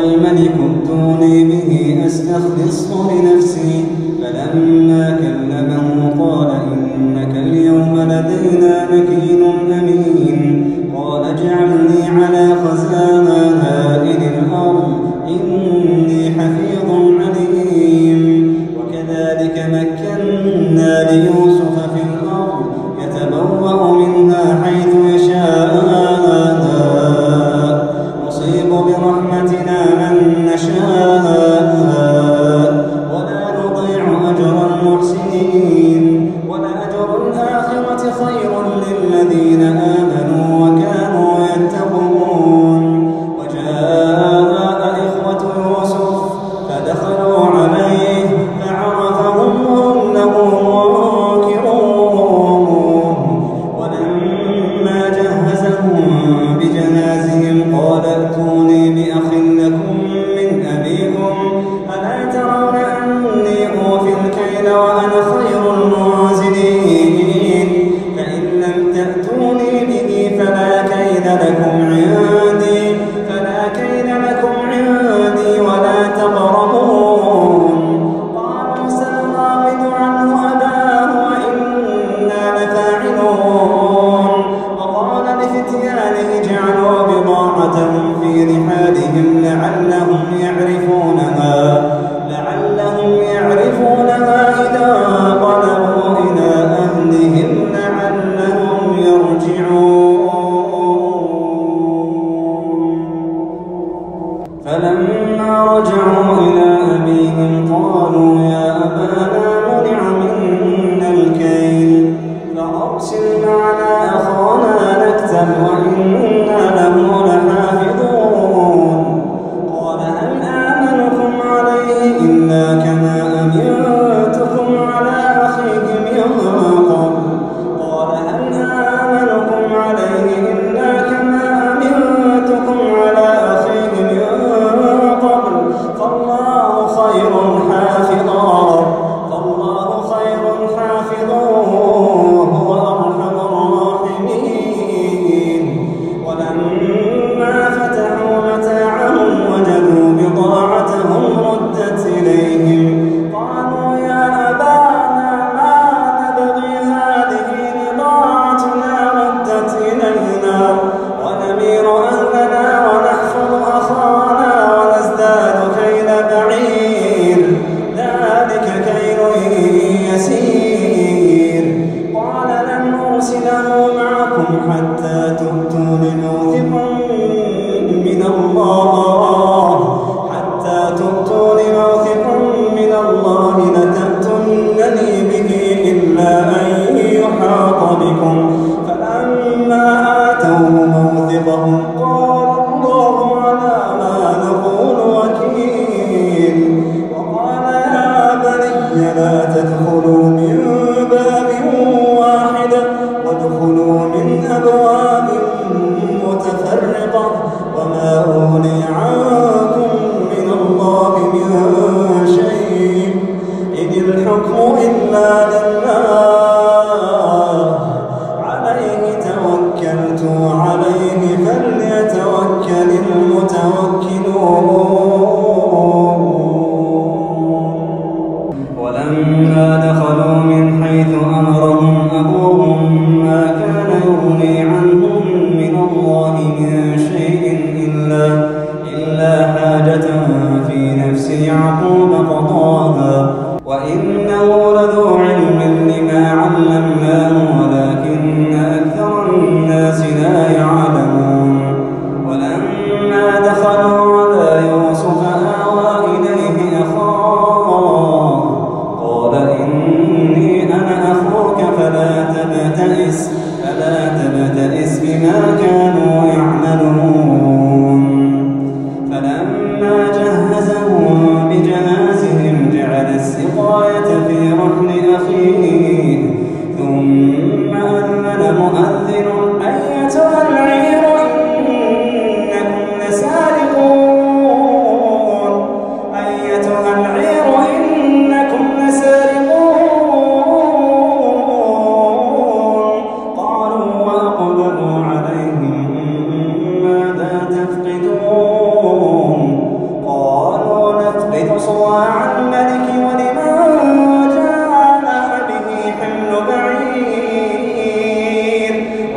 الملك ائتوني به أستخلصه لنفسي مُّبِينٌ فلما رجعوا إلى إلا حاجة في نفس يعقوب. القاية في رحم أخيه.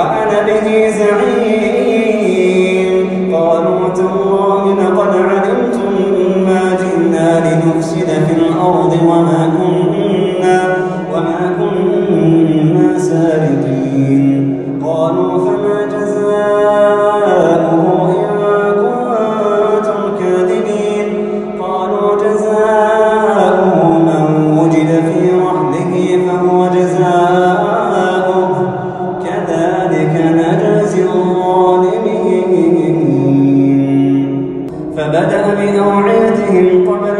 وَأَنَا بدأ بأوعيتهم قبل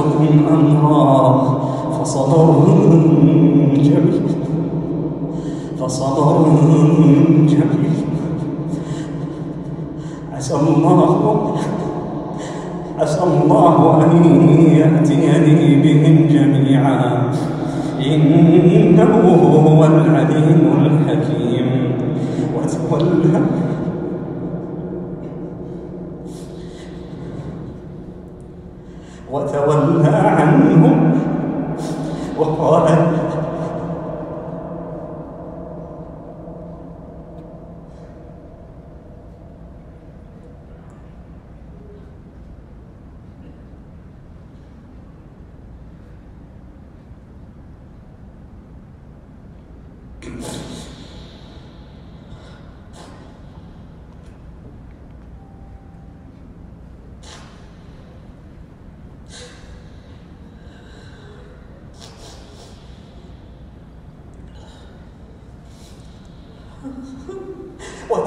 أشدكم أمرا فصبر جميل فصبر جميل عسى الله عسى الله أن يأتيني بهم جميعا. إنه هو العليم الحكيم. وتولى وتولى عنهم وقال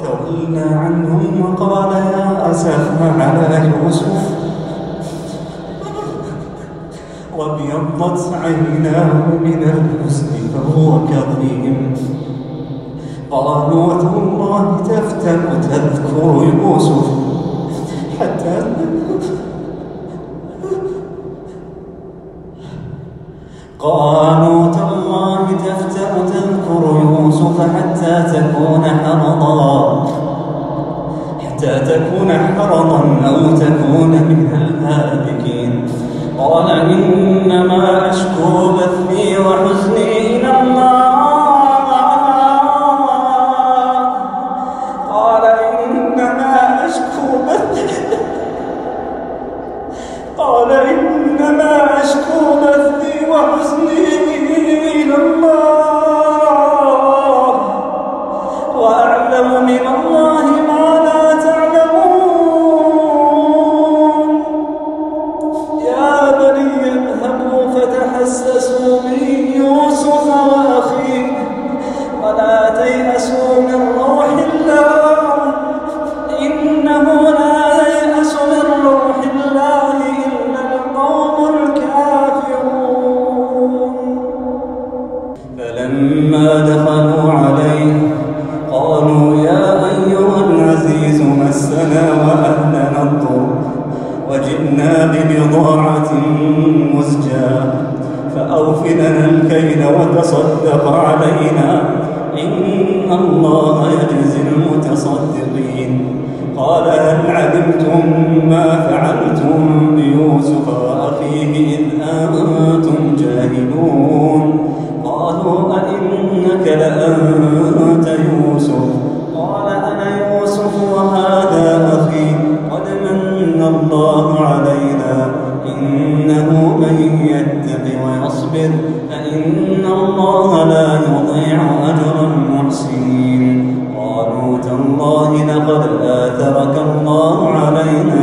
تولى عنهم وقال يا أسف على يوسف وابيضت عيناه من الحزن فهو كظيم قالوا تالله تفتن تذكر يوسف حتى قالوا الله تفتأ تذكر يوسف حتى تكون حرضا. حتى تكون حرضا أو تكون تستسون ترك الله علينا.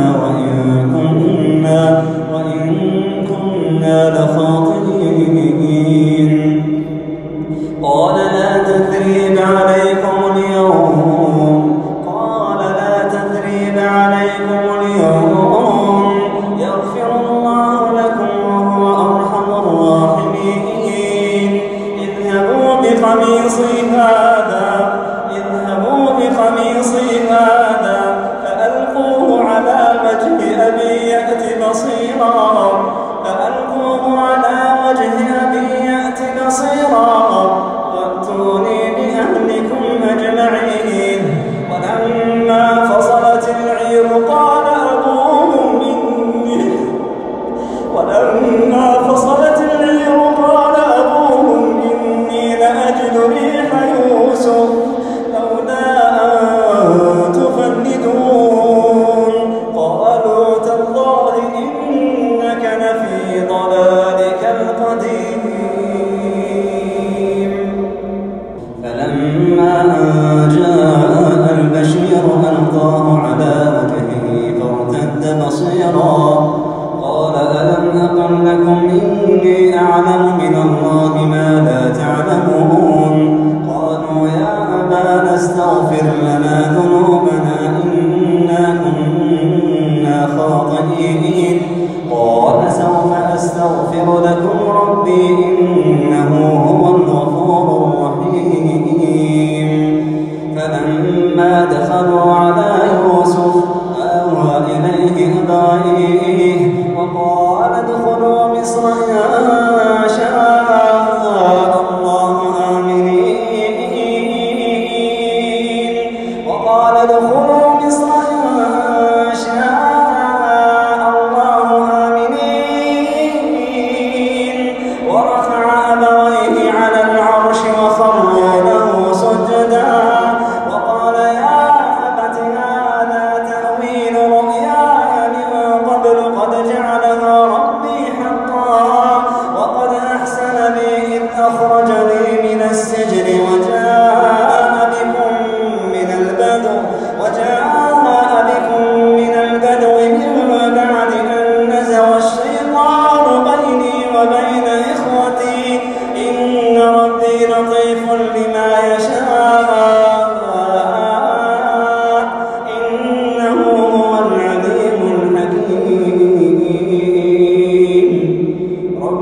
لما دخلوا على يوم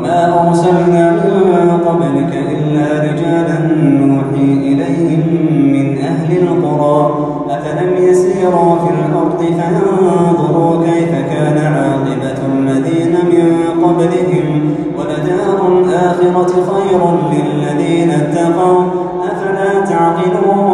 وما أرسلنا من قبلك إلا رجالا نوحي إليهم من أهل القرى. أفلم يسيروا في الأرض فانظروا كيف كان عاقبة الذين من قبلهم. ولدار الآخرة خير للذين اتقوا. أفلا تعقلون